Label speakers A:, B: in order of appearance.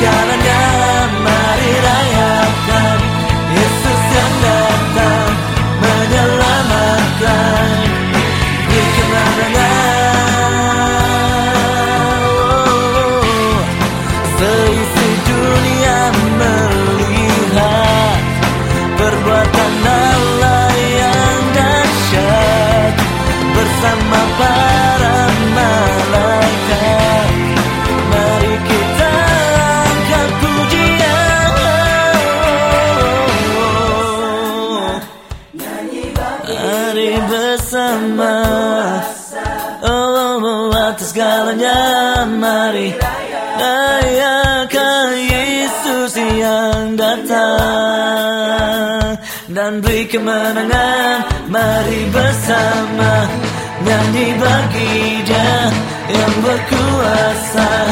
A: segalanya mari rayakan Yesus yang datang menyelamatkan di kenangannya oh, seisi dunia melihat perbuatan bersama Allah atas segalanya mari Rayakan Yesus yang datang. Dan beri kemenangan Mari bersama. Nyanyi bagi dia yang berkuasa.